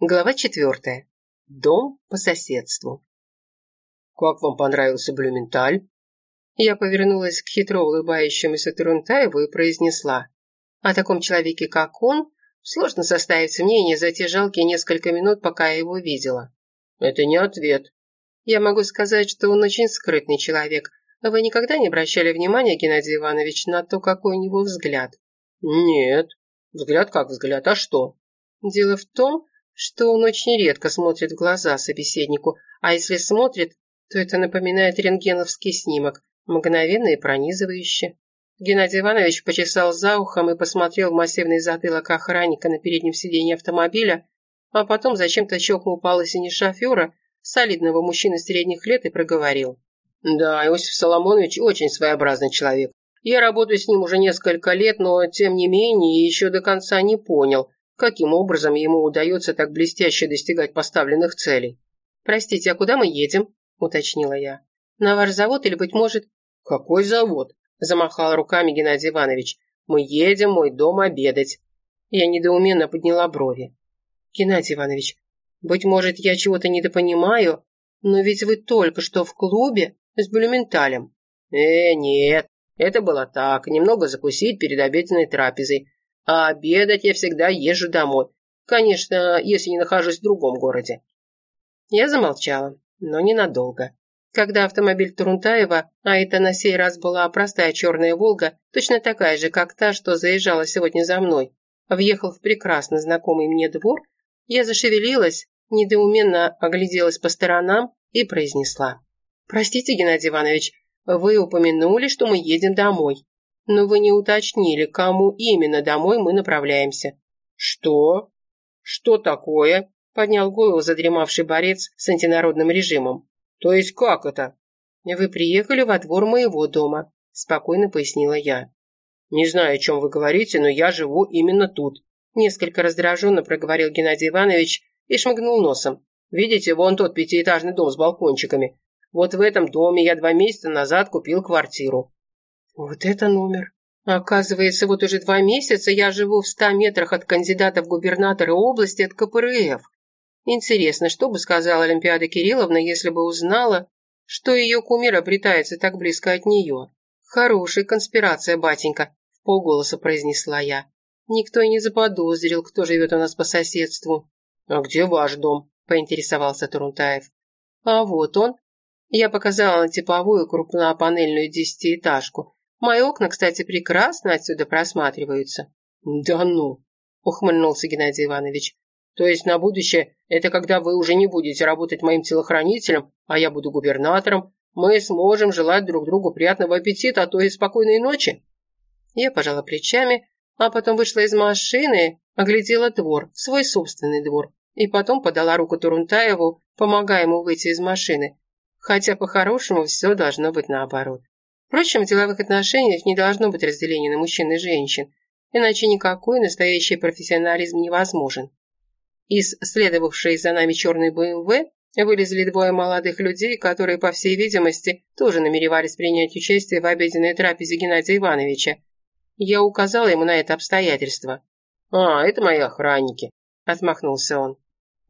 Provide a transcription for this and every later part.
Глава четвертая. Дом по соседству. «Как вам понравился Блюменталь?» Я повернулась к хитро улыбающемуся Турунтаеву и произнесла. О таком человеке, как он, сложно составить мнение за те жалкие несколько минут, пока я его видела. «Это не ответ». Я могу сказать, что он очень скрытный человек. Вы никогда не обращали внимания, Геннадий Иванович, на то, какой у него взгляд? «Нет. Взгляд как взгляд, а что?» Дело в том, что он очень редко смотрит в глаза собеседнику, а если смотрит, то это напоминает рентгеновский снимок, мгновенно и пронизывающе. Геннадий Иванович почесал за ухом и посмотрел в массивный затылок охранника на переднем сиденье автомобиля, а потом зачем-то щелкнул по лысине шофера, солидного мужчины средних лет, и проговорил. «Да, Иосиф Соломонович очень своеобразный человек. Я работаю с ним уже несколько лет, но, тем не менее, еще до конца не понял, Каким образом ему удается так блестяще достигать поставленных целей? «Простите, а куда мы едем?» – уточнила я. «На ваш завод или, быть может...» «Какой завод?» – замахал руками Геннадий Иванович. «Мы едем в мой дом обедать». Я недоуменно подняла брови. «Геннадий Иванович, быть может, я чего-то недопонимаю, но ведь вы только что в клубе с Блюменталем». «Э, нет, это было так, немного закусить перед обеденной трапезой. А обедать я всегда езжу домой. Конечно, если не нахожусь в другом городе. Я замолчала, но ненадолго. Когда автомобиль Турунтаева, а это на сей раз была простая черная «Волга», точно такая же, как та, что заезжала сегодня за мной, въехал в прекрасно знакомый мне двор, я зашевелилась, недоуменно огляделась по сторонам и произнесла. «Простите, Геннадий Иванович, вы упомянули, что мы едем домой но вы не уточнили, кому именно домой мы направляемся». «Что? Что такое?» – поднял голову задремавший борец с антинародным режимом. «То есть как это?» «Вы приехали во двор моего дома», – спокойно пояснила я. «Не знаю, о чем вы говорите, но я живу именно тут», – несколько раздраженно проговорил Геннадий Иванович и шмыгнул носом. «Видите, вон тот пятиэтажный дом с балкончиками. Вот в этом доме я два месяца назад купил квартиру. Вот это номер. Оказывается, вот уже два месяца я живу в ста метрах от кандидата в губернаторы области от КПРФ. Интересно, что бы сказала Олимпиада Кирилловна, если бы узнала, что ее кумир обретается так близко от нее? Хорошая конспирация, батенька, в полголоса произнесла я. Никто и не заподозрил, кто живет у нас по соседству. А где ваш дом? поинтересовался Турунтаев. А вот он. Я показала на типовую крупнопанельную десятиэтажку, Мои окна, кстати, прекрасно отсюда просматриваются». «Да ну!» – ухмыльнулся Геннадий Иванович. «То есть на будущее это когда вы уже не будете работать моим телохранителем, а я буду губернатором, мы сможем желать друг другу приятного аппетита, а то и спокойной ночи?» Я пожала плечами, а потом вышла из машины, оглядела двор, свой собственный двор, и потом подала руку Турунтаеву, помогая ему выйти из машины. Хотя по-хорошему все должно быть наоборот. Впрочем, в деловых отношениях не должно быть разделения на мужчин и женщин, иначе никакой настоящий профессионализм невозможен. Из следовавшей за нами черной БМВ вылезли двое молодых людей, которые, по всей видимости, тоже намеревались принять участие в обеденной трапезе Геннадия Ивановича. Я указала ему на это обстоятельство. «А, это мои охранники», – отмахнулся он.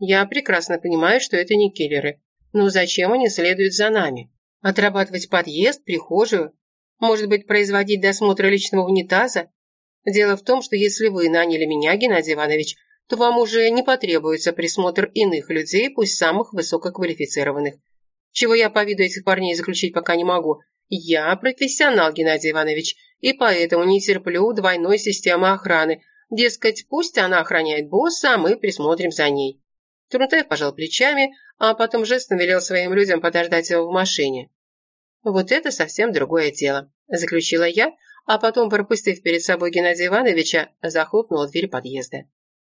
«Я прекрасно понимаю, что это не киллеры. Но зачем они следуют за нами?» Отрабатывать подъезд, прихожую? Может быть, производить досмотр личного унитаза? Дело в том, что если вы наняли меня, Геннадий Иванович, то вам уже не потребуется присмотр иных людей, пусть самых высококвалифицированных. Чего я по виду этих парней заключить пока не могу. Я профессионал, Геннадий Иванович, и поэтому не терплю двойной системы охраны. Дескать, пусть она охраняет босса, а мы присмотрим за ней. Трунтаев пожал плечами, а потом жестом велел своим людям подождать его в машине. «Вот это совсем другое дело», – заключила я, а потом, пропустив перед собой Геннадия Ивановича, захлопнула дверь подъезда.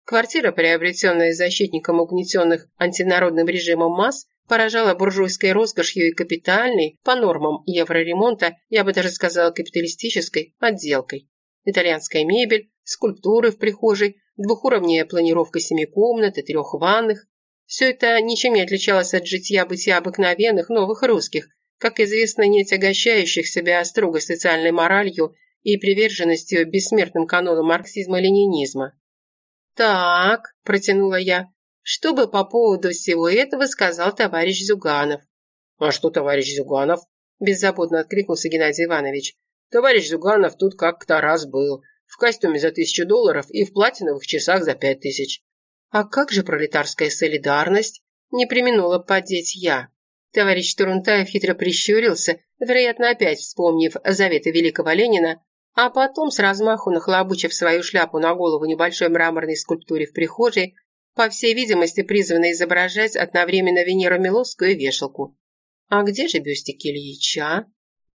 Квартира, приобретенная защитником угнетенных антинародным режимом масс, поражала буржуйской роскошью и капитальной, по нормам евроремонта, я бы даже сказала капиталистической, отделкой. Итальянская мебель, скульптуры в прихожей, двухуровневая планировка семи комнат и трех ванных, все это ничем не отличалось от житья-бытия обыкновенных новых русских, как известно, не отягощающих себя строгой социальной моралью и приверженностью бессмертным канонам марксизма-ленинизма. «Так», – протянула я, Что бы по поводу всего этого сказал товарищ Зюганов? А что товарищ Зюганов? Беззаботно откликнулся Геннадий Иванович. Товарищ Зюганов тут как-то раз был. В костюме за тысячу долларов и в платиновых часах за пять тысяч. А как же пролетарская солидарность? Не применула поддеть я. Товарищ Турунтаев хитро прищурился, вероятно, опять вспомнив заветы великого Ленина, а потом, с размаху нахлобучив свою шляпу на голову небольшой мраморной скульптуре в прихожей, по всей видимости, призванной изображать одновременно Венеру Миловскую и вешалку. «А где же бюстик Ильича?»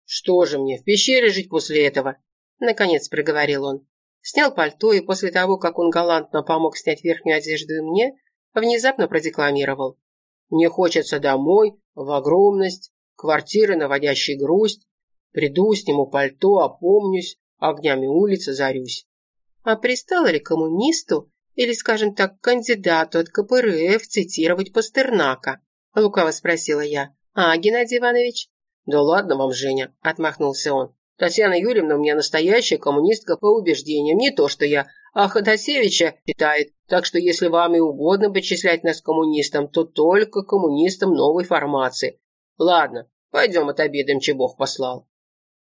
«Что же мне, в пещере жить после этого?» Наконец проговорил он. Снял пальто и после того, как он галантно помог снять верхнюю одежду и мне, внезапно продекламировал. «Мне хочется домой, в огромность, квартиры, наводящей грусть. Приду, сниму пальто, опомнюсь, огнями улицы зарюсь». А пристало ли коммунисту, или, скажем так, кандидату от КПРФ цитировать Пастернака? Лукаво спросила я. А, Геннадий Иванович? Да ладно вам, Женя, отмахнулся он. Татьяна Юрьевна у меня настоящая коммунистка по убеждениям, не то что я, а Ходосевича считает. Так что если вам и угодно почислять нас коммунистам, то только коммунистам новой формации. Ладно, пойдем отобедаем, че Бог послал.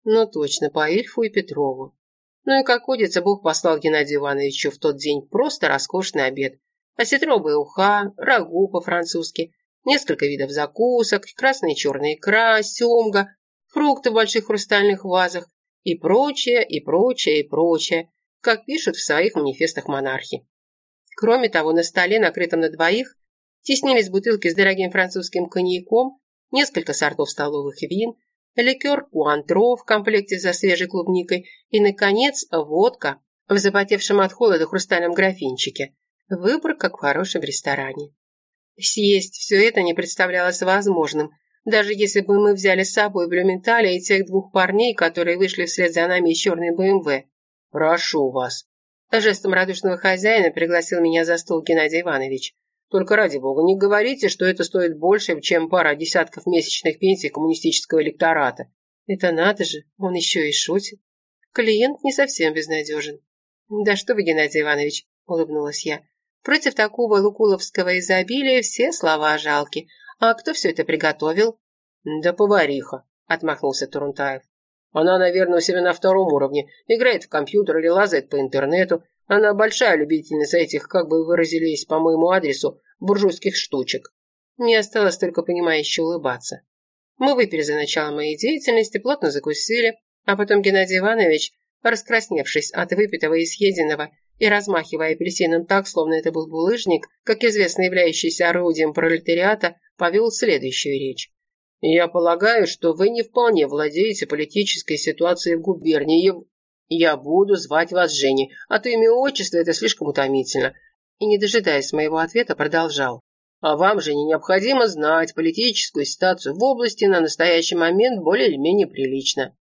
Ну точно, по Ильфу и Петрову. Ну и, как водится, Бог послал Геннадию Ивановичу в тот день просто роскошный обед. Осетровая уха, рагу по-французски, несколько видов закусок, красная и черная икра, семга, фрукты в больших хрустальных вазах и прочее, и прочее, и прочее, как пишут в своих манифестах монархи. Кроме того, на столе, накрытом на двоих, теснились бутылки с дорогим французским коньяком, несколько сортов столовых вин, ликер куантро в комплекте со свежей клубникой и, наконец, водка в запотевшем от холода хрустальном графинчике. Выбор, как в хорошем ресторане. Съесть все это не представлялось возможным, даже если бы мы взяли с собой Блюменталя и тех двух парней, которые вышли вслед за нами из черной БМВ. «Прошу вас». Жестом радушного хозяина пригласил меня за стол Геннадий Иванович. «Только ради бога, не говорите, что это стоит больше, чем пара десятков месячных пенсий коммунистического электората». «Это надо же, он еще и шутит. Клиент не совсем безнадежен». «Да что вы, Геннадий Иванович», — улыбнулась я. «Против такого лукуловского изобилия все слова жалки, «А кто все это приготовил?» «Да повариха», — отмахнулся Турунтаев. «Она, наверное, у себя на втором уровне. Играет в компьютер или лазает по интернету. Она большая любительница этих, как бы выразились по моему адресу, буржуйских штучек». Мне осталось только понимающе улыбаться. Мы выпили за начало моей деятельности, плотно закусили, а потом Геннадий Иванович, раскрасневшись от выпитого и съеденного, и размахивая апельсином так, словно это был булыжник, как известно являющийся орудием пролетариата, повел следующую речь. «Я полагаю, что вы не вполне владеете политической ситуацией в губернии. Я буду звать вас Женей, а то имя отчество это слишком утомительно». И, не дожидаясь моего ответа, продолжал. «А вам же не необходимо знать политическую ситуацию в области на настоящий момент более или менее прилично».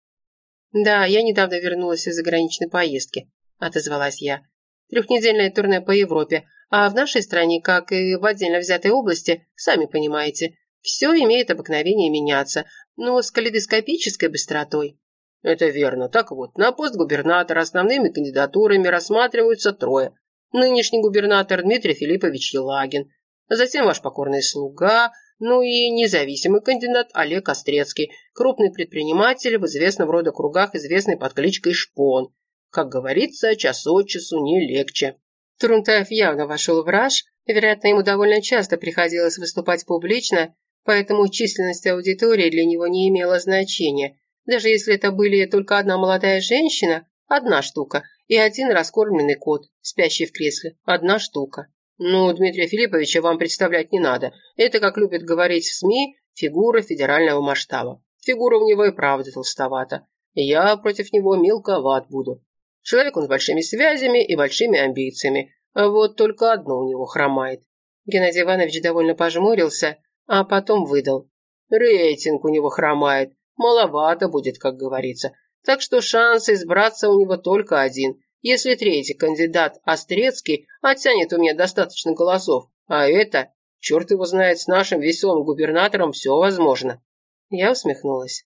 «Да, я недавно вернулась из заграничной поездки», – отозвалась я. «Трехнедельное турне по Европе, а в нашей стране, как и в отдельно взятой области, сами понимаете, все имеет обыкновение меняться, но с калейдоскопической быстротой. Это верно. Так вот, на пост губернатора основными кандидатурами рассматриваются трое. Нынешний губернатор Дмитрий Филиппович Елагин, затем ваш покорный слуга, ну и независимый кандидат Олег Острецкий, крупный предприниматель в известном рода кругах, известный под кличкой Шпон. Как говорится, час от часу не легче. Трунтаев явно вошел в раж, вероятно, ему довольно часто приходилось выступать публично, поэтому численность аудитории для него не имела значения. Даже если это были только одна молодая женщина, одна штука, и один раскормленный кот, спящий в кресле, одна штука. Ну, Дмитрия Филипповича вам представлять не надо. Это, как любят говорить в СМИ, фигура федерального масштаба. Фигура у него и правда толстовата. Я против него мелковат буду. Человек он с большими связями и большими амбициями. Вот только одно у него хромает. Геннадий Иванович довольно пожмурился, а потом выдал. Рейтинг у него хромает. Маловато будет, как говорится. Так что шанс избраться у него только один. Если третий кандидат Острецкий оттянет у меня достаточно голосов. А это, черт его знает, с нашим веселым губернатором все возможно. Я усмехнулась.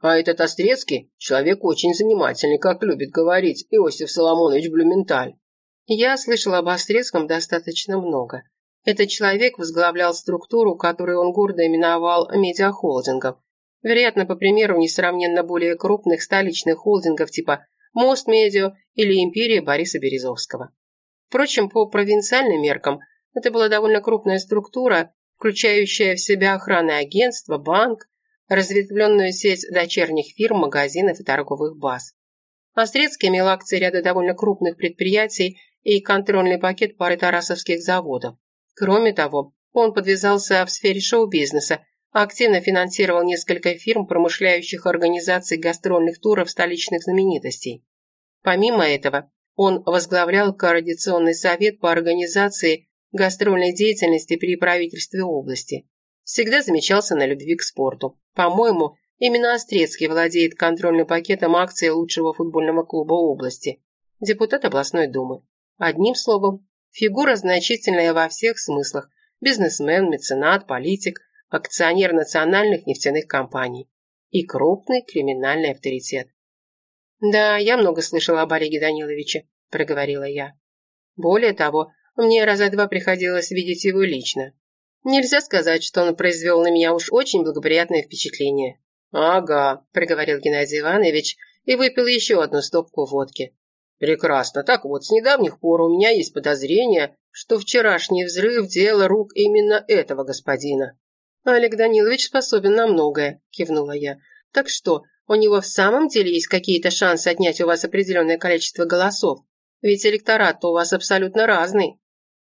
А этот Острецкий – человек очень занимательный, как любит говорить Иосиф Соломонович Блюменталь. Я слышала об Острецком достаточно много. Этот человек возглавлял структуру, которую он гордо именовал медиахолдингом. Вероятно, по примеру несравненно более крупных столичных холдингов типа «Мост Медиа» или «Империя» Бориса Березовского. Впрочем, по провинциальным меркам это была довольно крупная структура, включающая в себя охранное агентство, банк, разветвленную сеть дочерних фирм, магазинов и торговых баз. Острецкий имел акции ряда довольно крупных предприятий и контрольный пакет пары тарасовских заводов. Кроме того, он подвязался в сфере шоу-бизнеса, активно финансировал несколько фирм, промышляющих организацией гастрольных туров столичных знаменитостей. Помимо этого, он возглавлял Координационный совет по организации гастрольной деятельности при правительстве области. Всегда замечался на любви к спорту. По-моему, именно Острецкий владеет контрольным пакетом акций лучшего футбольного клуба области. Депутат областной думы. Одним словом, фигура значительная во всех смыслах. Бизнесмен, меценат, политик, акционер национальных нефтяных компаний. И крупный криминальный авторитет. «Да, я много слышала об Олеге Даниловиче», – проговорила я. «Более того, мне раза два приходилось видеть его лично. Нельзя сказать, что он произвел на меня уж очень благоприятное впечатление». «Ага», – проговорил Геннадий Иванович и выпил еще одну стопку водки. «Прекрасно. Так вот, с недавних пор у меня есть подозрение, что вчерашний взрыв – дело рук именно этого господина». «Олег Данилович способен на многое», – кивнула я. «Так что, у него в самом деле есть какие-то шансы отнять у вас определенное количество голосов? Ведь электорат у вас абсолютно разный».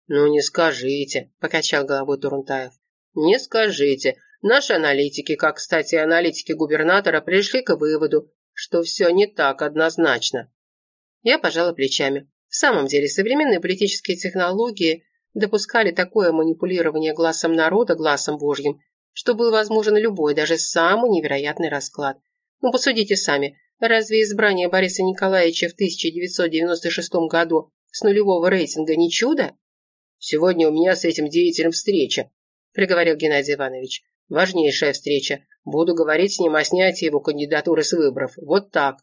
«Ну не скажите», – покачал головой Турунтаев. «Не скажите. Наши аналитики, как, кстати, аналитики губернатора, пришли к выводу, что все не так однозначно». Я пожала плечами. В самом деле, современные политические технологии допускали такое манипулирование глазом народа, глазом Божьим, что был возможен любой, даже самый невероятный расклад. Ну, посудите сами, разве избрание Бориса Николаевича в 1996 году с нулевого рейтинга не чудо? «Сегодня у меня с этим деятелем встреча», – приговорил Геннадий Иванович. «Важнейшая встреча. Буду говорить с ним о снятии его кандидатуры с выборов. Вот так».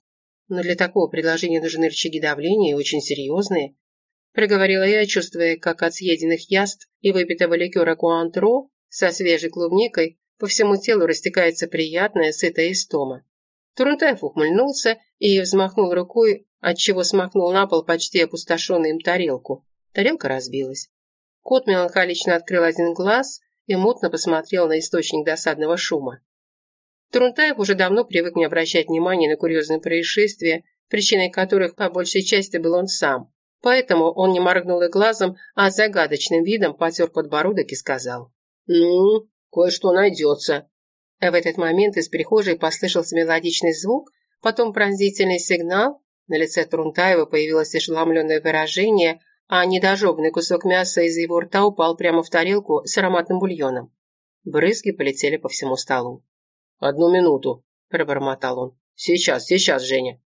«Но для такого предложения нужны рычаги давления, очень серьезные», – проговорила я, чувствуя, как от съеденных яств и выпитого ликера Куантро со свежей клубникой по всему телу растекается приятная сытая истома. Турунтаев ухмыльнулся и взмахнул рукой, отчего смахнул на пол почти опустошенную им тарелку. Тарелка разбилась. Кот меланхолично открыл один глаз и мутно посмотрел на источник досадного шума. Турунтаев уже давно привык не обращать внимания на курьезные происшествия, причиной которых по большей части был он сам. Поэтому он не моргнул и глазом, а загадочным видом потер подбородок и сказал. «Ну, кое-что найдется. В этот момент из прихожей послышался мелодичный звук, потом пронзительный сигнал, на лице Трунтаева появилось ошеломленное выражение, а недожеванный кусок мяса из его рта упал прямо в тарелку с ароматным бульоном. Брызги полетели по всему столу. «Одну минуту», – пробормотал он. «Сейчас, сейчас, Женя».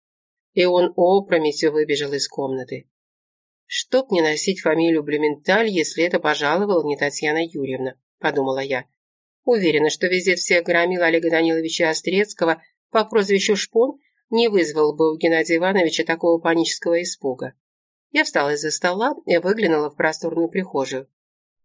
И он опрометью выбежал из комнаты. «Чтоб не носить фамилию Блюменталь, если это пожаловала не Татьяна Юрьевна», – подумала я. Уверена, что визит всех громил Олега Даниловича Острецкого по прозвищу Шпон не вызвал бы у Геннадия Ивановича такого панического испуга. Я встала из-за стола и выглянула в просторную прихожую.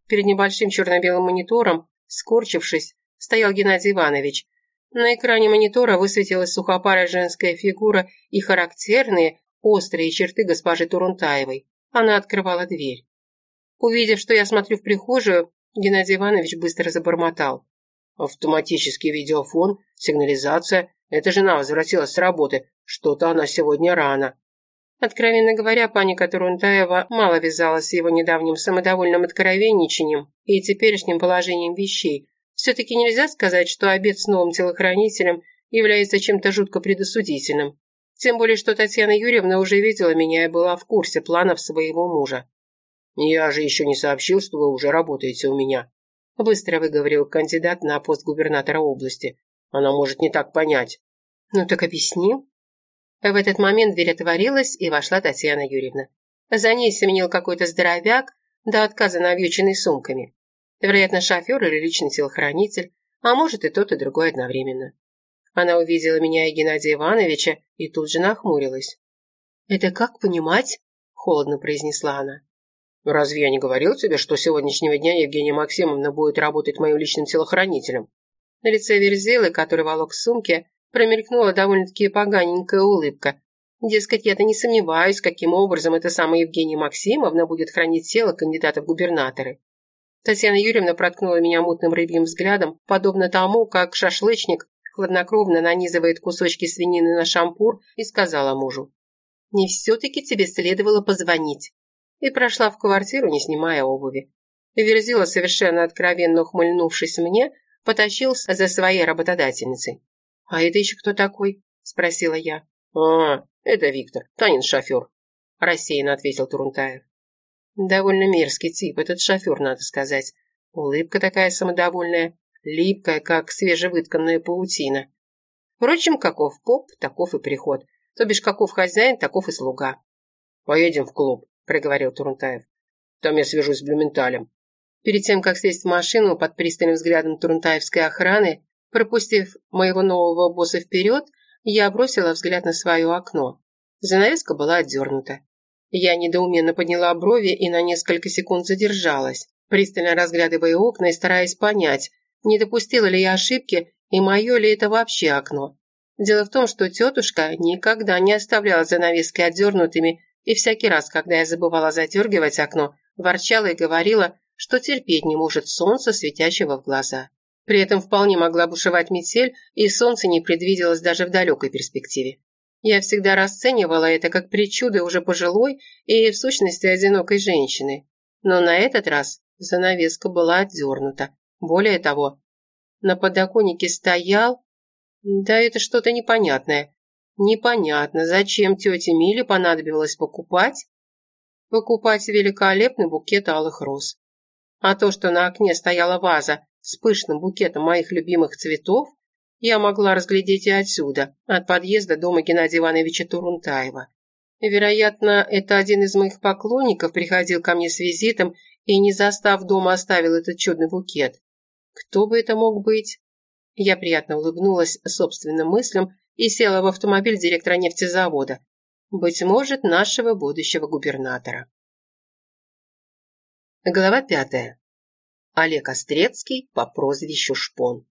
Перед небольшим черно-белым монитором, скорчившись, стоял Геннадий Иванович. На экране монитора высветилась сухопарая женская фигура и характерные, острые черты госпожи Турунтаевой. Она открывала дверь. Увидев, что я смотрю в прихожую, Геннадий Иванович быстро забормотал. Автоматический видеофон, сигнализация. Эта жена возвратилась с работы. Что-то она сегодня рано. Откровенно говоря, паника Турунтаева мало вязалась с его недавним самодовольным откровенничанием и теперешним положением вещей. Все-таки нельзя сказать, что обед с новым телохранителем является чем-то жутко предосудительным. Тем более, что Татьяна Юрьевна уже видела меня и была в курсе планов своего мужа. «Я же еще не сообщил, что вы уже работаете у меня», Быстро выговорил кандидат на пост губернатора области. Она может не так понять. Ну так объясни. В этот момент дверь отворилась, и вошла Татьяна Юрьевна. За ней семенил какой-то здоровяк, до отказа навьюченный сумками. Вероятно, шофер или личный телохранитель, а может и тот, и другой одновременно. Она увидела меня и Геннадия Ивановича и тут же нахмурилась. «Это как понимать?» – холодно произнесла она. «Разве я не говорил тебе, что с сегодняшнего дня Евгения Максимовна будет работать моим личным телохранителем?» На лице Верзилы, который волок в сумке, промелькнула довольно-таки поганенькая улыбка. Дескать, я-то не сомневаюсь, каким образом эта самая Евгения Максимовна будет хранить тело кандидата в губернаторы. Татьяна Юрьевна проткнула меня мутным рыбьим взглядом, подобно тому, как шашлычник хладнокровно нанизывает кусочки свинины на шампур и сказала мужу. «Не все-таки тебе следовало позвонить». И прошла в квартиру, не снимая обуви. Верзила, совершенно откровенно ухмыльнувшись мне, потащился за своей работодательницей. «А это еще кто такой?» – спросила я. «А, это Виктор, Танин шофер», – рассеянно ответил Турунтаев. Довольно мерзкий тип, этот шофер, надо сказать. Улыбка такая самодовольная, липкая, как свежевытканная паутина. Впрочем, каков поп, таков и приход. То бишь, каков хозяин, таков и слуга. «Поедем в клуб», – проговорил Турунтаев. «Там я свяжусь с Блюменталем». Перед тем, как сесть в машину под пристальным взглядом турунтаевской охраны, пропустив моего нового босса вперед, я бросила взгляд на свое окно. Занавеска была отдернута. Я недоуменно подняла брови и на несколько секунд задержалась, пристально разглядывая окна и стараясь понять, не допустила ли я ошибки и мое ли это вообще окно. Дело в том, что тетушка никогда не оставляла занавески отдернутыми, и всякий раз, когда я забывала задергивать окно, ворчала и говорила, что терпеть не может солнца, светящего в глаза. При этом вполне могла бушевать метель, и солнце не предвиделось даже в далекой перспективе. Я всегда расценивала это как причуды уже пожилой и, в сущности, одинокой женщины. Но на этот раз занавеска была отдернута. Более того, на подоконнике стоял... Да это что-то непонятное. Непонятно, зачем тете Миле понадобилось покупать... Покупать великолепный букет алых роз. А то, что на окне стояла ваза с пышным букетом моих любимых цветов, я могла разглядеть и отсюда, от подъезда дома Геннадия Ивановича Турунтаева. Вероятно, это один из моих поклонников приходил ко мне с визитом и, не застав дома, оставил этот чудный букет. Кто бы это мог быть? Я приятно улыбнулась собственным мыслям и села в автомобиль директора нефтезавода. Быть может, нашего будущего губернатора. Глава пятая. Олег Острецкий по прозвищу Шпон.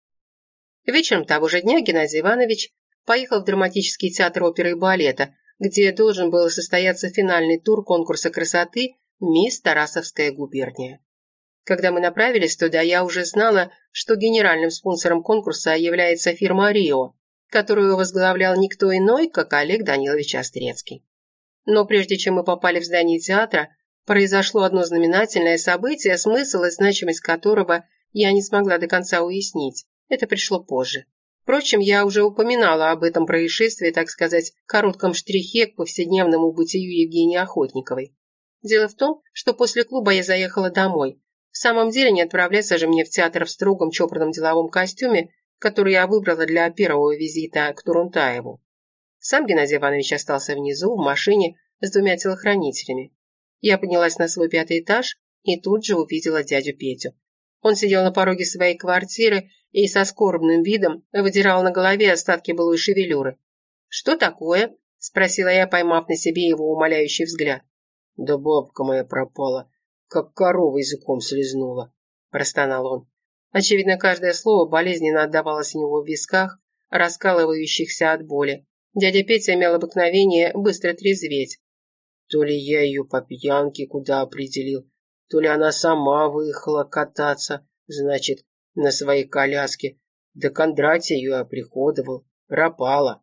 Вечером того же дня Геннадий Иванович поехал в драматический театр оперы и балета, где должен был состояться финальный тур конкурса красоты «Мисс Тарасовская губерния». Когда мы направились туда, я уже знала, что генеральным спонсором конкурса является фирма «Рио», которую возглавлял никто иной, как Олег Данилович Острецкий. Но прежде чем мы попали в здание театра, произошло одно знаменательное событие, смысл и значимость которого я не смогла до конца уяснить. Это пришло позже. Впрочем, я уже упоминала об этом происшествии, так сказать, коротком штрихе к повседневному бытию Евгении Охотниковой. Дело в том, что после клуба я заехала домой. В самом деле не отправляться же мне в театр в строгом чопорном деловом костюме, который я выбрала для первого визита к Турунтаеву. Сам Геннадий Иванович остался внизу, в машине, с двумя телохранителями. Я поднялась на свой пятый этаж и тут же увидела дядю Петю. Он сидел на пороге своей квартиры и со скорбным видом выдирал на голове остатки былой шевелюры. «Что такое?» – спросила я, поймав на себе его умоляющий взгляд. «Да бабка моя пропала, как корова языком слезнула», – простонал он. Очевидно, каждое слово болезненно отдавалось у него в висках, раскалывающихся от боли. Дядя Петя имел обыкновение быстро трезветь. То ли я ее по пьянке куда определил, то ли она сама выехала кататься, значит, на своей коляске. Да Кондратий ее оприходовал. Пропала.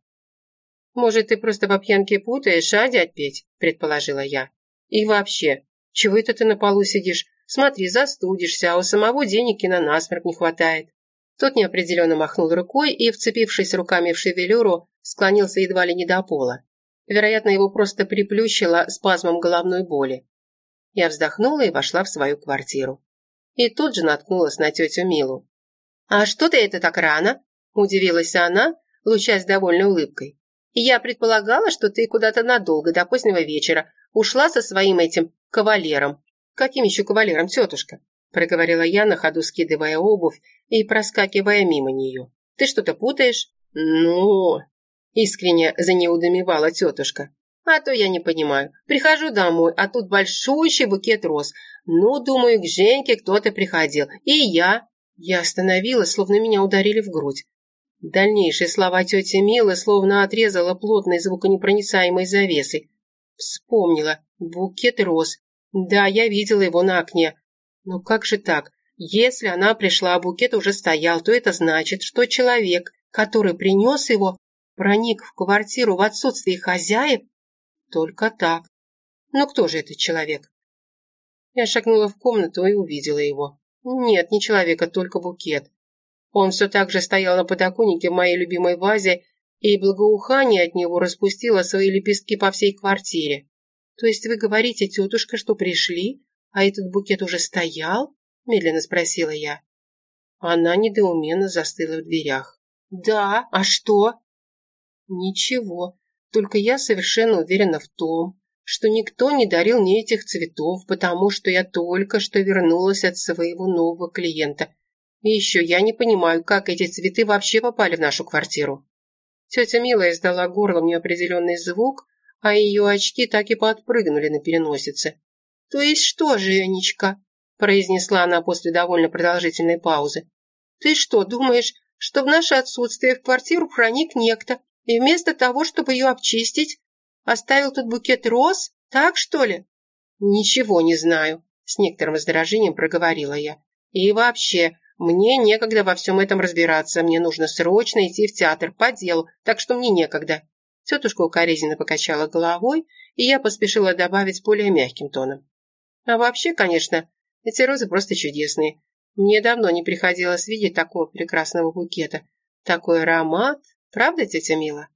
«Может, ты просто по пьянке путаешь, а, дядь Петь?» – предположила я. «И вообще, чего это ты на полу сидишь? Смотри, застудишься, а у самого денег и на насмерть не хватает». Тот неопределенно махнул рукой и, вцепившись руками в шевелюру, склонился едва ли не до пола. Вероятно, его просто приплющило спазмом головной боли. Я вздохнула и вошла в свою квартиру и тут же наткнулась на тетю Милу. «А что ты это так рано?» – удивилась она, лучась довольной улыбкой. «Я предполагала, что ты куда-то надолго, до позднего вечера, ушла со своим этим кавалером». «Каким еще кавалером, тетушка?» – проговорила я, на ходу скидывая обувь и проскакивая мимо нее. «Ты что-то путаешь?» «Ну...» – искренне занеудомевала тетушка. А то я не понимаю. Прихожу домой, а тут большущий букет роз. Ну, думаю, к Женьке кто-то приходил. И я. Я остановилась, словно меня ударили в грудь. Дальнейшие слова тети Милы словно отрезала плотной звуконепроницаемой завесой. Вспомнила. Букет роз. Да, я видела его на окне. Но как же так? Если она пришла, а букет уже стоял, то это значит, что человек, который принес его, проник в квартиру в отсутствие хозяев только так. Но кто же этот человек? Я шагнула в комнату и увидела его. Нет, не человека, только букет. Он все так же стоял на подоконнике в моей любимой вазе, и благоухание от него распустило свои лепестки по всей квартире. То есть вы говорите, тетушка, что пришли, а этот букет уже стоял? Медленно спросила я. Она недоуменно застыла в дверях. «Да, а что?» «Ничего. Только я совершенно уверена в том, что никто не дарил мне этих цветов, потому что я только что вернулась от своего нового клиента. И еще я не понимаю, как эти цветы вообще попали в нашу квартиру. Тетя Мила издала горлом неопределенный звук, а ее очки так и подпрыгнули на переносице. «То есть что, Женечка?» – произнесла она после довольно продолжительной паузы. «Ты что, думаешь, что в наше отсутствие в квартиру проник некто, и вместо того, чтобы ее обчистить, оставил тут букет роз? Так, что ли?» «Ничего не знаю», — с некоторым раздражением проговорила я. «И вообще, мне некогда во всем этом разбираться. Мне нужно срочно идти в театр по делу, так что мне некогда». Тетушка укоризненно покачала головой, и я поспешила добавить более мягким тоном. «А вообще, конечно, эти розы просто чудесные. Мне давно не приходилось видеть такого прекрасного букета. Такой аромат, Правда, тетя Мила?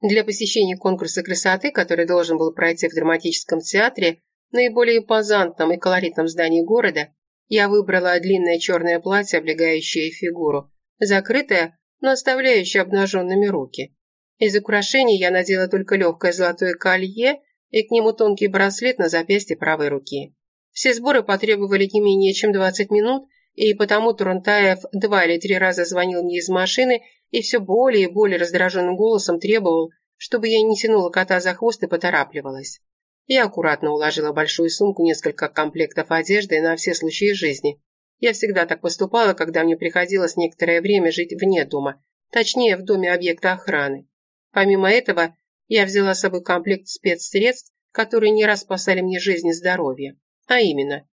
Для посещения конкурса красоты, который должен был пройти в драматическом театре, наиболее импозантном и колоритном здании города, я выбрала длинное черное платье, облегающее фигуру, закрытое, но оставляющее обнаженными руки. Из украшений я надела только легкое золотое колье и к нему тонкий браслет на запястье правой руки. Все сборы потребовали не менее чем 20 минут, и потому Турунтаев два или три раза звонил мне из машины и все более и более раздраженным голосом требовал, чтобы я не тянула кота за хвост и поторапливалась. Я аккуратно уложила большую сумку несколько комплектов одежды на все случаи жизни. Я всегда так поступала, когда мне приходилось некоторое время жить вне дома, точнее, в доме объекта охраны. Помимо этого, я взяла с собой комплект спецсредств, которые не раз спасали мне жизнь и здоровье. А именно,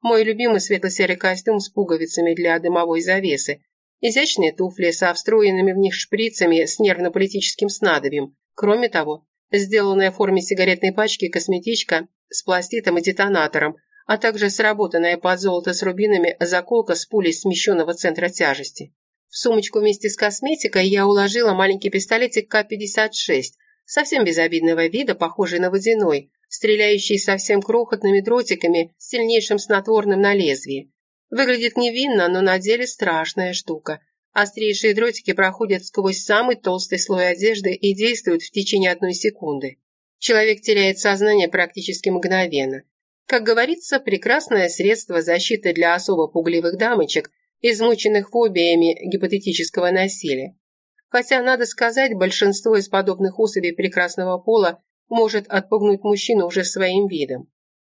мой любимый светло-серый костюм с пуговицами для дымовой завесы, изящные туфли со встроенными в них шприцами с нервно-политическим снадобьем. Кроме того, сделанная в форме сигаретной пачки косметичка с пластитом и детонатором, а также сработанная под золото с рубинами заколка с пулей смещенного центра тяжести. В сумочку вместе с косметикой я уложила маленький пистолетик К-56, совсем безобидного вида, похожий на водяной, стреляющий совсем крохотными дротиками с сильнейшим снотворным на лезвии. Выглядит невинно, но на деле страшная штука. Острейшие дротики проходят сквозь самый толстый слой одежды и действуют в течение одной секунды. Человек теряет сознание практически мгновенно. Как говорится, прекрасное средство защиты для особо пугливых дамочек, измученных фобиями гипотетического насилия. Хотя, надо сказать, большинство из подобных особей прекрасного пола может отпугнуть мужчину уже своим видом.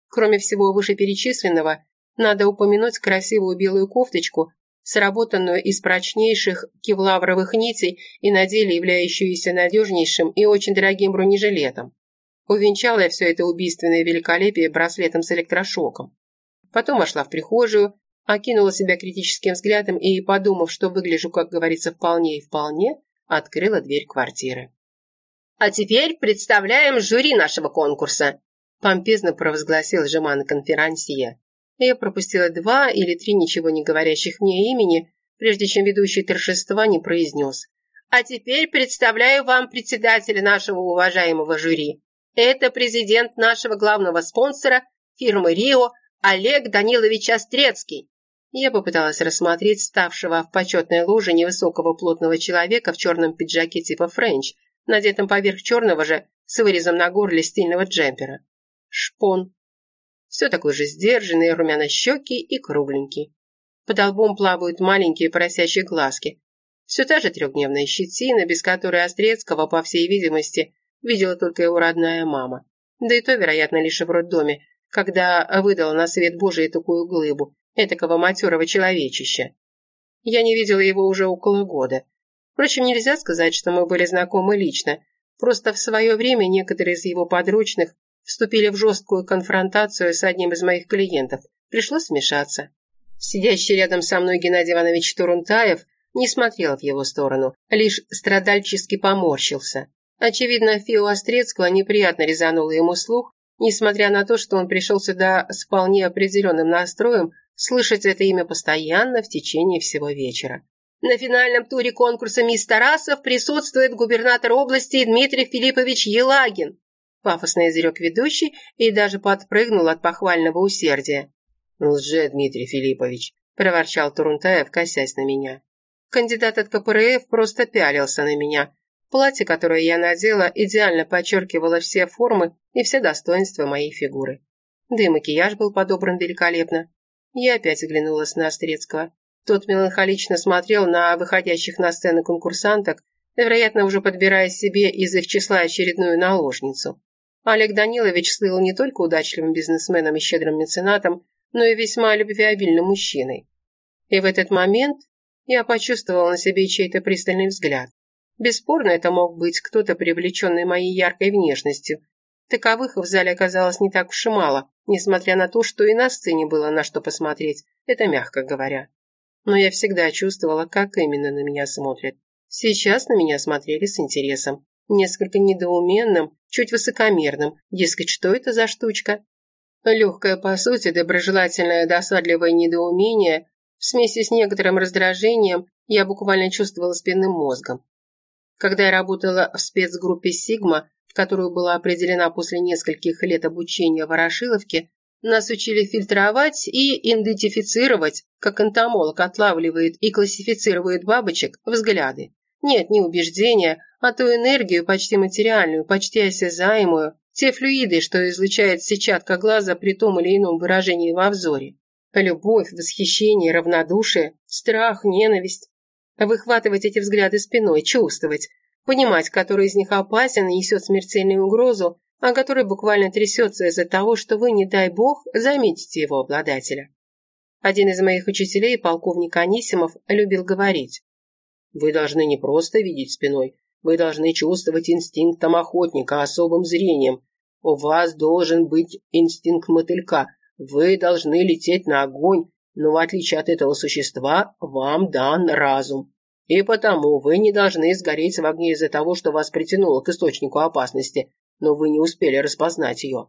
Кроме всего вышеперечисленного, надо упомянуть красивую белую кофточку, сработанную из прочнейших кевлавровых нитей и на деле являющуюся надежнейшим и очень дорогим бронежилетом. Увенчала я все это убийственное великолепие браслетом с электрошоком. Потом вошла в прихожую, окинула себя критическим взглядом и, подумав, что выгляжу, как говорится, вполне и вполне, открыла дверь квартиры. «А теперь представляем жюри нашего конкурса», помпезно провозгласил жеманный конферансье. Я пропустила два или три ничего не говорящих мне имени, прежде чем ведущий торжества не произнес. А теперь представляю вам председателя нашего уважаемого жюри. Это президент нашего главного спонсора, фирмы «Рио», Олег Данилович Острецкий. Я попыталась рассмотреть вставшего в почетной ложе невысокого плотного человека в черном пиджаке типа френч, надетом поверх черного же с вырезом на горле стильного джемпера. Шпон, все такой же сдержанный, румяно-щекий и кругленький. Под лбом плавают маленькие поросячьи глазки. Все та же трехдневная щетина, без которой Острецкого, по всей видимости, видела только его родная мама. Да и то, вероятно, лишь в роддоме, когда выдала на свет Божий такую глыбу, этакого матерого человечища. Я не видела его уже около года. Впрочем, нельзя сказать, что мы были знакомы лично. Просто в свое время некоторые из его подручных вступили в жесткую конфронтацию с одним из моих клиентов. Пришлось вмешаться. Сидящий рядом со мной Геннадий Иванович Турунтаев не смотрел в его сторону, лишь страдальчески поморщился. Очевидно, Фио Острецкого неприятно резануло ему слух, несмотря на то, что он пришел сюда с вполне определенным настроем слышать это имя постоянно в течение всего вечера. На финальном туре конкурса «Мисс Тарасов» присутствует губернатор области Дмитрий Филиппович Елагин. Пафосно изрек ведущий и даже подпрыгнул от похвального усердия. «Лже, Дмитрий Филиппович», – проворчал Турунтаев, косясь на меня. Кандидат от КПРФ просто пялился на меня. Платье, которое я надела, идеально подчеркивало все формы и все достоинства моей фигуры. Да и макияж был подобран великолепно. Я опять взглянула на Острецкого. Тот меланхолично смотрел на выходящих на сцену конкурсанток, вероятно, уже подбирая себе из их числа очередную наложницу. Олег Данилович слыл не только удачливым бизнесменом и щедрым меценатом, но и весьма любвеобильным мужчиной. И в этот момент я почувствовала на себе чей-то пристальный взгляд. Бесспорно, это мог быть кто-то, привлеченный моей яркой внешностью. Таковых в зале оказалось не так уж и мало, несмотря на то, что и на сцене было на что посмотреть, это мягко говоря но я всегда чувствовала, как именно на меня смотрят. Сейчас на меня смотрели с интересом, несколько недоуменным, чуть высокомерным, дескать, что это за штучка? Легкое, по сути, доброжелательное, досадливое недоумение в смеси с некоторым раздражением я буквально чувствовала спинным мозгом. Когда я работала в спецгруппе «Сигма», в которую была определена после нескольких лет обучения в Ворошиловке, нас учили фильтровать и идентифицировать, как энтомолог отлавливает и классифицирует бабочек, взгляды. Нет, не убеждения, а ту энергию, почти материальную, почти осязаемую, те флюиды, что излучает сетчатка глаза при том или ином выражении во взоре. Любовь, восхищение, равнодушие, страх, ненависть. Выхватывать эти взгляды спиной, чувствовать, понимать, который из них опасен и несет смертельную угрозу, а который буквально трясется из-за того, что вы, не дай бог, заметите его обладателя. Один из моих учителей, полковник Анисимов, любил говорить. Вы должны не просто видеть спиной, вы должны чувствовать инстинктом охотника, особым зрением. У вас должен быть инстинкт мотылька. Вы должны лететь на огонь, но в отличие от этого существа, вам дан разум. И потому вы не должны сгореть в огне из-за того, что вас притянуло к источнику опасности, но вы не успели распознать ее.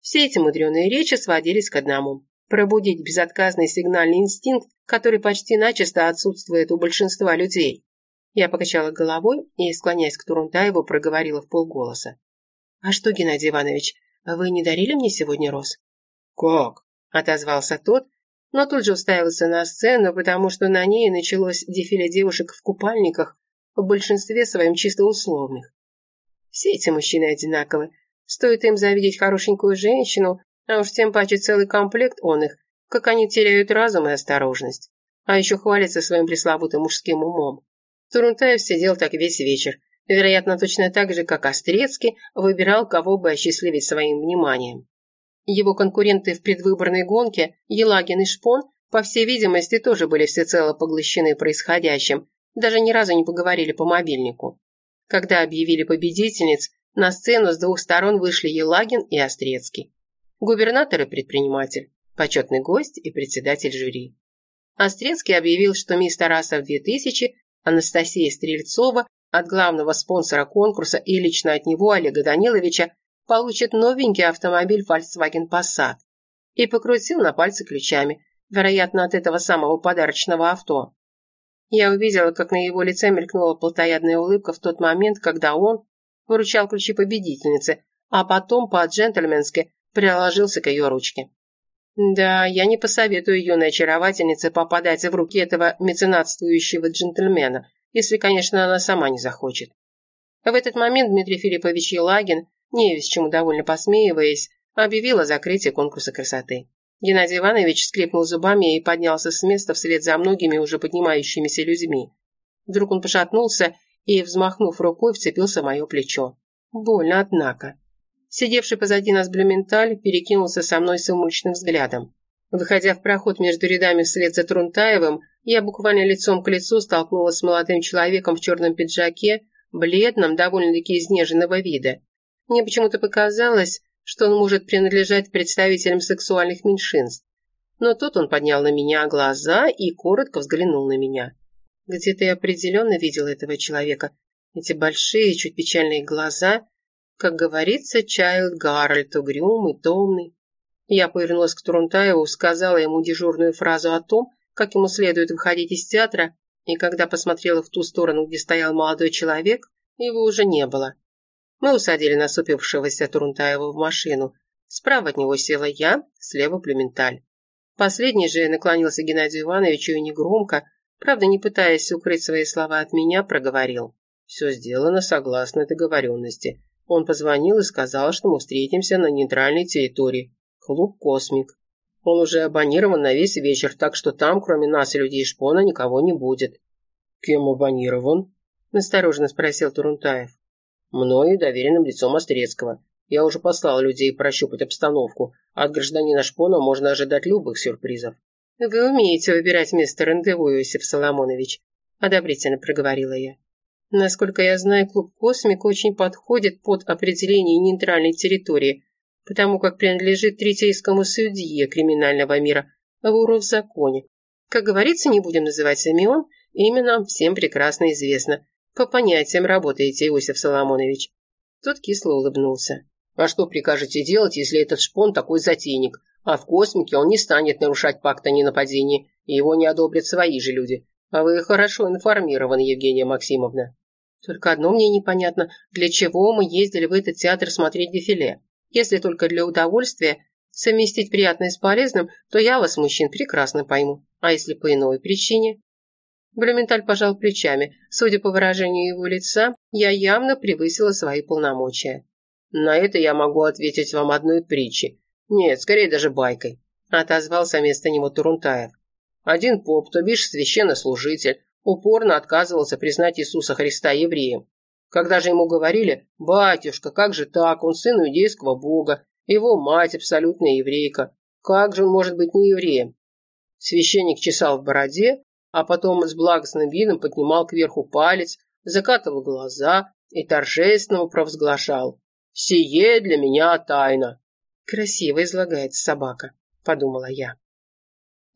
Все эти мудреные речи сводились к одному – пробудить безотказный сигнальный инстинкт, который почти начисто отсутствует у большинства людей. Я покачала головой и, склоняясь к Турунтаеву, проговорила в полголоса. «А что, Геннадий Иванович, вы не дарили мне сегодня роз?» «Как?» – отозвался тот, но тут же уставился на сцену, потому что на ней началось дефиле девушек в купальниках, в большинстве своем чисто условных. Все эти мужчины одинаковы. Стоит им завидеть хорошенькую женщину, а уж тем паче целый комплект он их, как они теряют разум и осторожность. А еще хвалятся своим пресловутым мужским умом. Турунтаев сидел так весь вечер. Вероятно, точно так же, как Острецкий выбирал, кого бы осчастливить своим вниманием. Его конкуренты в предвыборной гонке, Елагин и Шпон, по всей видимости, тоже были всецело поглощены происходящим, даже ни разу не поговорили по мобильнику. Когда объявили победительниц, на сцену с двух сторон вышли Елагин и Острецкий. Губернатор и предприниматель, почетный гость и председатель жюри. Острецкий объявил, что мисс Тарасов 2000 Анастасия Стрельцова от главного спонсора конкурса и лично от него Олега Даниловича получит новенький автомобиль Volkswagen Passat и покрутил на пальце ключами, вероятно, от этого самого подарочного авто. Я увидела, как на его лице мелькнула плотоядная улыбка в тот момент, когда он выручал ключи победительницы, а потом по-джентльменски приложился к ее ручке. Да, я не посоветую юной очаровательнице попадать в руки этого меценатствующего джентльмена, если, конечно, она сама не захочет. В этот момент Дмитрий Филиппович Елагин, не с чему довольно посмеиваясь, объявил о закрытии конкурса красоты. Геннадий Иванович скрипнул зубами и поднялся с места вслед за многими уже поднимающимися людьми. Вдруг он пошатнулся и, взмахнув рукой, вцепился в мое плечо. Больно, однако. Сидевший позади нас Блюменталь перекинулся со мной сумрачным взглядом. Выходя в проход между рядами вслед за Трунтаевым, я буквально лицом к лицу столкнулась с молодым человеком в черном пиджаке, бледном, довольно-таки изнеженного вида. Мне почему-то показалось, что он может принадлежать представителям сексуальных меньшинств. Но тут он поднял на меня глаза и коротко взглянул на меня. Где-то я определенно видел этого человека. Эти большие, чуть печальные глаза, как говорится, Чайлд Гарольд, угрюмый, томный. Я повернулась к Трунтаеву, сказала ему дежурную фразу о том, как ему следует выходить из театра, и когда посмотрела в ту сторону, где стоял молодой человек, его уже не было. Мы усадили насупившегося Турунтаева в машину. Справа от него села я, слева Плюменталь. Последний же наклонился Геннадию Ивановичу и негромко, правда не пытаясь укрыть свои слова от меня, проговорил. «Все сделано согласно договоренности. Он позвонил и сказал, что мы встретимся на нейтральной территории. Клуб «Космик». Он уже абонирован на весь вечер, так что там, кроме нас и людей шпона, никого не будет». «Кем абонирован?» – настороженно спросил Турунтаев. Мною доверенным лицом Острецкого. Я уже послал людей прощупать обстановку. От гражданина Шпона можно ожидать любых сюрпризов. «Вы умеете выбирать место рандеву, Иосиф Соломонович», – одобрительно проговорила я. «Насколько я знаю, клуб «Космик» очень подходит под определение нейтральной территории, потому как принадлежит третейскому судье криминального мира, вору в законе. Как говорится, не будем называть имен, имя нам всем прекрасно известно. По понятиям работаете, Иосиф Соломонович. Тот кисло улыбнулся. А что прикажете делать, если этот шпон такой затейник? А в космике он не станет нарушать пакт о ненападении, и его не одобрят свои же люди. А вы хорошо информированы, Евгения Максимовна. Только одно мне непонятно, для чего мы ездили в этот театр смотреть дефиле. Если только для удовольствия, совместить приятное с полезным, то я вас, мужчин, прекрасно пойму. А если по иной причине? Блюменталь пожал плечами. Судя по выражению его лица, я явно превысила свои полномочия. «На это я могу ответить вам одной притчей. Нет, скорее даже байкой», – отозвался вместо него Турунтаев. Один поп, то бишь священнослужитель, упорно отказывался признать Иисуса Христа евреем. Когда же ему говорили, «Батюшка, как же так, он сын иудейского бога, его мать абсолютная еврейка, как же он может быть не евреем?» Священник чесал в бороде, а потом с благостным видом поднимал кверху палец, закатывал глаза и торжественно провозглашал «Сие для меня тайна». «Красиво излагается собака», — подумала я.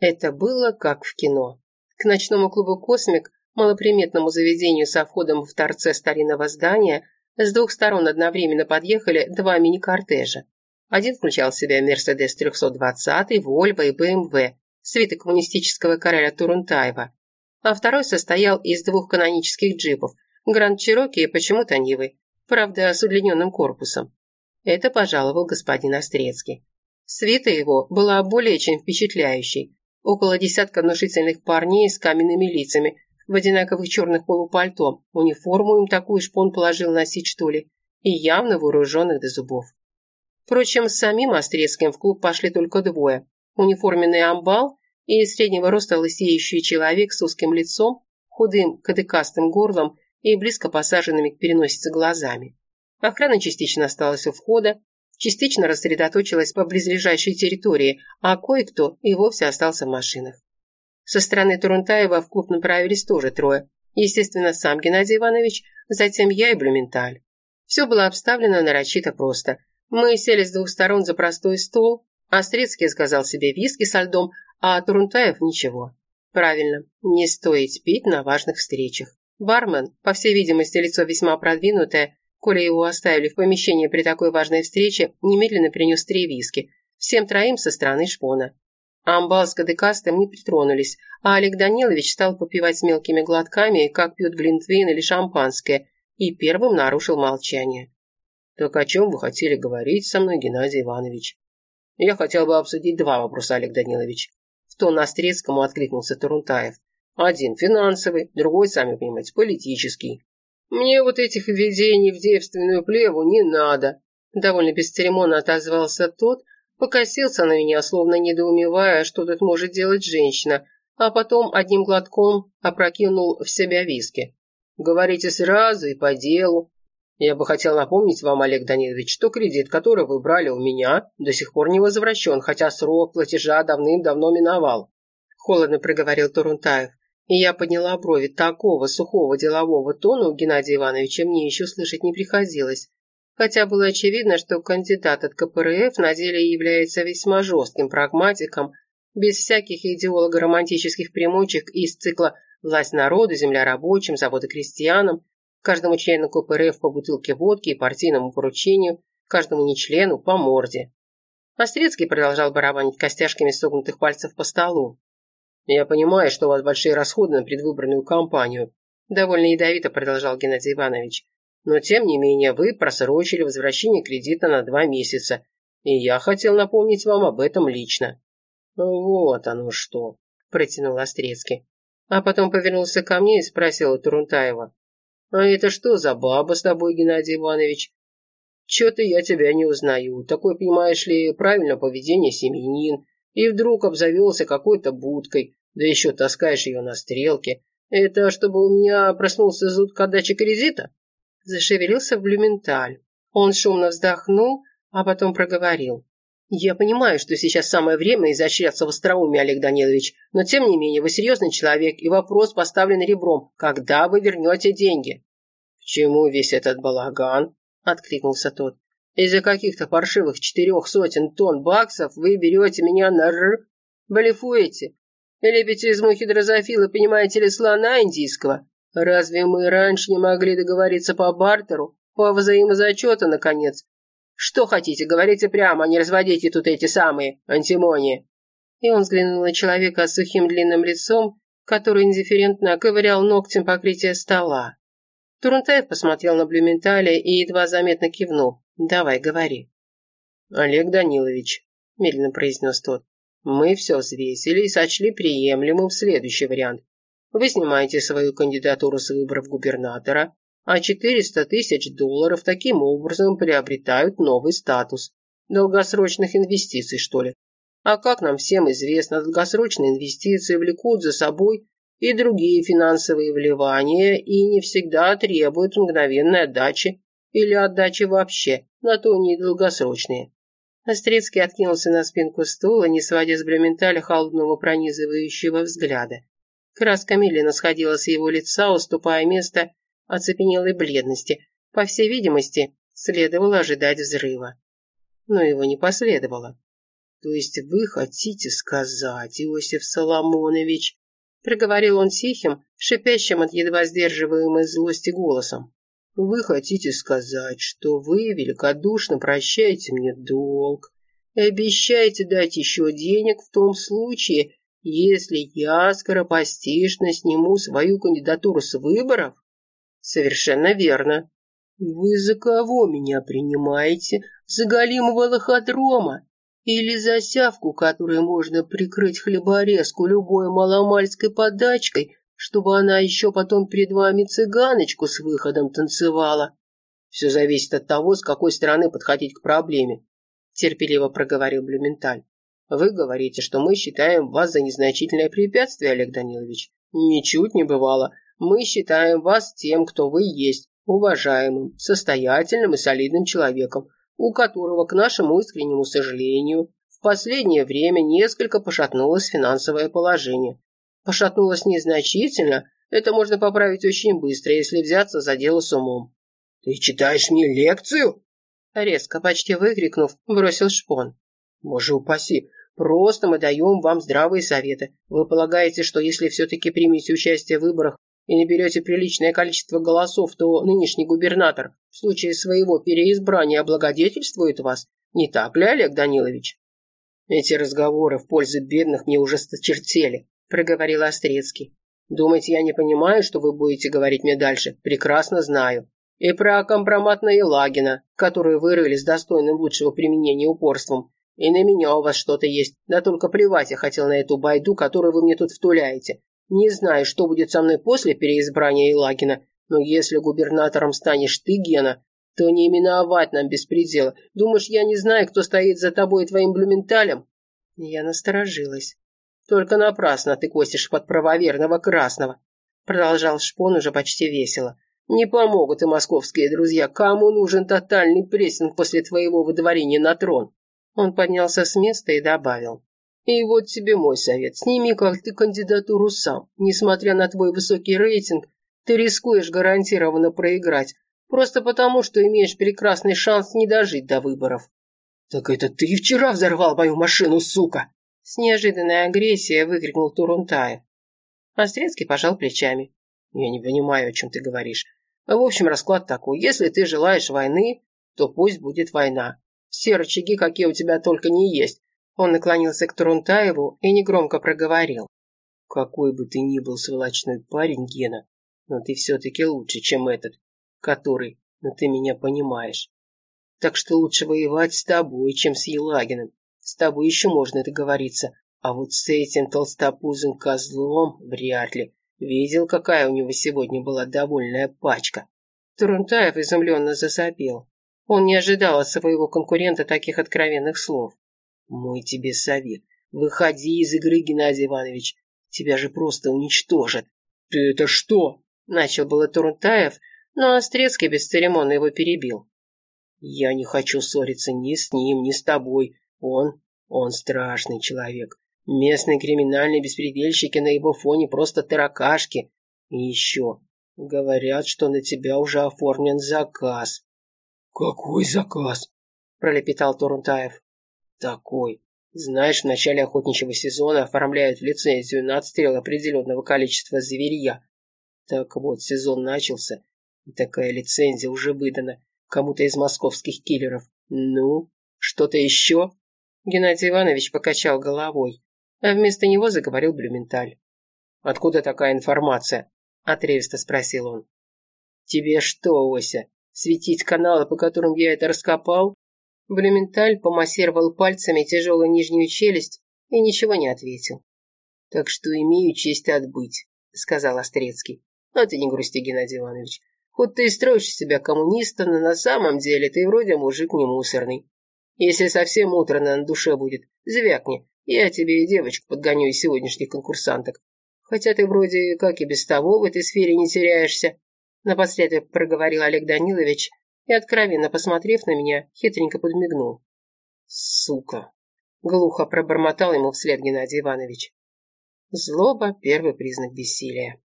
Это было как в кино. К ночному клубу «Космик», малоприметному заведению со входом в торце старинного здания, с двух сторон одновременно подъехали два мини-кортежа. Один включал в себя «Мерседес 320», «Вольво» и «БМВ», свита коммунистического короля Турунтаева, а второй состоял из двух канонических джипов, Гранд Чироки и почему-то Нивы, правда, с удлиненным корпусом. Это пожаловал господин Острецкий. Свита его была более чем впечатляющей. Около десятка внушительных парней с каменными лицами, в одинаковых черных полупальто, униформу им такую шпон положил носить, что ли, и явно вооруженных до зубов. Впрочем, с самим Острецким в клуб пошли только двое униформенный амбал и среднего роста лысеющий человек с узким лицом, худым кадыкастым горлом и близко посаженными к переносице глазами. Охрана частично осталась у входа, частично рассредоточилась по близлежащей территории, а кое-кто и вовсе остался в машинах. Со стороны Турунтаева в клуб направились тоже трое. Естественно, сам Геннадий Иванович, затем я и Блюменталь. Все было обставлено нарочито просто. Мы сели с двух сторон за простой стол, Острецкий сказал себе виски со льдом, а Турунтаев ничего. Правильно, не стоит пить на важных встречах. Бармен, по всей видимости, лицо весьма продвинутое, коли его оставили в помещении при такой важной встрече, немедленно принес три виски, всем троим со стороны шпона. Амбал с кадыкастым не притронулись, а Олег Данилович стал попивать мелкими глотками, как пьют глинтвейн или шампанское, и первым нарушил молчание. «Так о чем вы хотели говорить со мной, Геннадий Иванович?» Я хотел бы обсудить два вопроса, Олег Данилович. В тон Острецкому откликнулся Турунтаев. Один финансовый, другой, сами понимаете, политический. Мне вот этих введений в девственную плеву не надо. Довольно бесцеремонно отозвался тот, покосился на меня, словно недоумевая, что тут может делать женщина, а потом одним глотком опрокинул в себя виски. «Говорите сразу и по делу». Я бы хотел напомнить вам, Олег Данилович, что кредит, который вы брали у меня, до сих пор не возвращен, хотя срок платежа давным-давно миновал. Холодно проговорил Турунтаев. И я подняла брови. Такого сухого делового тона у Геннадия Ивановича мне еще слышать не приходилось. Хотя было очевидно, что кандидат от КПРФ на деле является весьма жестким прагматиком, без всяких идеолого-романтических примочек из цикла «Власть народу», «Земля рабочим», «Заводы крестьянам», каждому члену КПРФ по бутылке водки и партийному поручению, каждому нечлену по морде. Острецкий продолжал барабанить костяшками согнутых пальцев по столу. «Я понимаю, что у вас большие расходы на предвыборную кампанию», довольно ядовито продолжал Геннадий Иванович. «Но тем не менее вы просрочили возвращение кредита на два месяца, и я хотел напомнить вам об этом лично». «Вот оно что», – протянул Острецкий. А потом повернулся ко мне и спросил у Турунтаева. «А это что за баба с тобой, Геннадий Иванович? Чё-то я тебя не узнаю. Такой, понимаешь ли, правильное поведение семьянин. И вдруг обзавелся какой-то будкой, да еще таскаешь ее на стрелке. Это чтобы у меня проснулся зуд к отдаче кредита?» Зашевелился в Блюменталь. Он шумно вздохнул, а потом проговорил. «Я понимаю, что сейчас самое время изощряться в остроумии, Олег Данилович, но тем не менее вы серьезный человек, и вопрос поставлен ребром. Когда вы вернете деньги?» «К чему весь этот балаган?» – откликнулся тот. «Из-за каких-то паршивых четырех сотен тонн баксов вы берете меня на р... Блефуете? Лепите из мухи дрозофила, понимаете ли, слона индийского? Разве мы раньше не могли договориться по бартеру? По взаимозачету, наконец? Что хотите, говорите прямо, а не разводите тут эти самые антимонии». И он взглянул на человека с сухим длинным лицом, который индифферентно ковырял ногтем покрытие стола. Турунтаев посмотрел на Блюменталя и едва заметно кивнул. «Давай, говори». «Олег Данилович», – медленно произнес тот, – «мы все взвесили и сочли приемлемым следующий вариант. Вы снимаете свою кандидатуру с выборов губернатора, а 400 тысяч долларов таким образом приобретают новый статус. Долгосрочных инвестиций, что ли. А как нам всем известно, долгосрочные инвестиции влекут за собой и другие финансовые вливания и не всегда требуют мгновенной отдачи или отдачи вообще, на то они и долгосрочные. Острецкий откинулся на спинку стула, не сводя с Блюменталя холодного пронизывающего взгляда. Краска медленно сходила с его лица, уступая место оцепенелой бледности. По всей видимости, следовало ожидать взрыва. Но его не последовало. «То есть вы хотите сказать, Иосиф Соломонович?» проговорил он тихим, шипящим от едва сдерживаемой злости голосом. «Вы хотите сказать, что вы великодушно прощаете мне долг и обещаете дать еще денег в том случае, если я скоропостижно сниму свою кандидатуру с выборов?» «Совершенно верно». «Вы за кого меня принимаете? За голимого лоходрома? Или за сявку, которой можно прикрыть хлеборезку любой маломальской подачкой, чтобы она еще потом перед вами цыганочку с выходом танцевала?» «Все зависит от того, с какой стороны подходить к проблеме», терпеливо проговорил Блюменталь. «Вы говорите, что мы считаем вас за незначительное препятствие, Олег Данилович. Ничуть не бывало. Мы считаем вас тем, кто вы есть, уважаемым, состоятельным и солидным человеком, у которого, к нашему искреннему сожалению, в последнее время несколько пошатнулось финансовое положение. Пошатнулось незначительно, это можно поправить очень быстро, если взяться за дело с умом. «Ты читаешь мне лекцию?» Резко, почти выкрикнув, бросил шпон. «Боже упаси, просто мы даем вам здравые советы. Вы полагаете, что если все-таки примете участие в выборах, и наберете приличное количество голосов, то нынешний губернатор в случае своего переизбрания облагодетельствует вас. Не так ли, Олег Данилович? Эти разговоры в пользу бедных мне уже сточертели, проговорил Острецкий. Думаете, я не понимаю, что вы будете говорить мне дальше? Прекрасно знаю. И про компромат на Елагина, который вырыли с достойным лучшего применения упорством. И на меня у вас что-то есть. Да только плевать я хотел на эту байду, которую вы мне тут втуляете. Не знаю, что будет со мной после переизбрания Елагина, но если губернатором станешь ты, Гена, то не именовать нам беспредела. Думаешь, я не знаю, кто стоит за тобой и твоим блюменталем?» Я насторожилась. «Только напрасно ты косишь под правоверного красного», продолжал Шпон уже почти весело. Не помогут и московские друзья. Кому нужен тотальный прессинг после твоего выдворения на трон? Он поднялся с места и добавил. И вот тебе мой совет. Сними как ты кандидатуру сам. Несмотря на твой высокий рейтинг, ты рискуешь гарантированно проиграть. Просто потому, что имеешь прекрасный шанс не дожить до выборов. «Так это ты вчера взорвал мою машину, сука!» С неожиданной агрессией выкрикнул Турунтаев. Острецкий пожал плечами. «Я не понимаю, о чем ты говоришь. В общем, расклад такой. Если ты желаешь войны, то пусть будет война. Все рычаги, какие у тебя только не есть». Он наклонился к Турунтаеву и негромко проговорил. «Какой бы ты ни был сволочной парень, Гена, но ты все-таки лучше, чем этот, который, ну ты меня понимаешь. Так что лучше воевать с тобой, чем с Елагиным. С тобой еще можно договориться, а вот с этим толстопузым козлом вряд ли. Видел, какая у него сегодня была довольная пачка. Турунтаев изумленно засопел. Он не ожидал от своего конкурента таких откровенных слов. «Мой тебе совет. Выходи из игры, Геннадий Иванович. Тебя же просто уничтожат». «Ты это что?» Начал было Турунтаев, но Острецкий бесцеремонно его перебил. Я не хочу ссориться ни с ним, ни с тобой. Он, он страшный человек. Местные криминальные беспредельщики на его фоне просто таракашки. И еще, говорят, что на тебя уже оформлен заказ. Какой заказ? Пролепетал Турунтаев. Такой. Знаешь, в начале охотничьего сезона оформляют лицензию на отстрел определенного количества зверья. Так вот, сезон начался, и такая лицензия уже выдана кому-то из московских киллеров. Ну, что-то еще? Геннадий Иванович покачал головой, а вместо него заговорил Блюменталь. «Откуда такая информация?» – отрывисто спросил он. «Тебе что, Ося, светить каналы, по которым я это раскопал?» Блюменталь помассировал пальцами тяжелую нижнюю челюсть и ничего не ответил. «Так что имею честь отбыть», — сказал Острецкий. «Но ты не грусти, Геннадий Иванович. Хоть ты и строишь себя коммунистом, но на самом деле ты вроде мужик не мусорный. Если совсем утренно на душе будет, звякни, я тебе и девочку подгоню из сегодняшних конкурсанток. Хотя ты вроде как и без того в этой сфере не теряешься. Напоследок проговорил Олег Данилович и, откровенно посмотрев на меня, хитренько подмигнул. «Сука!» — глухо пробормотал ему вслед Геннадий Иванович. Злоба — первый признак бессилия.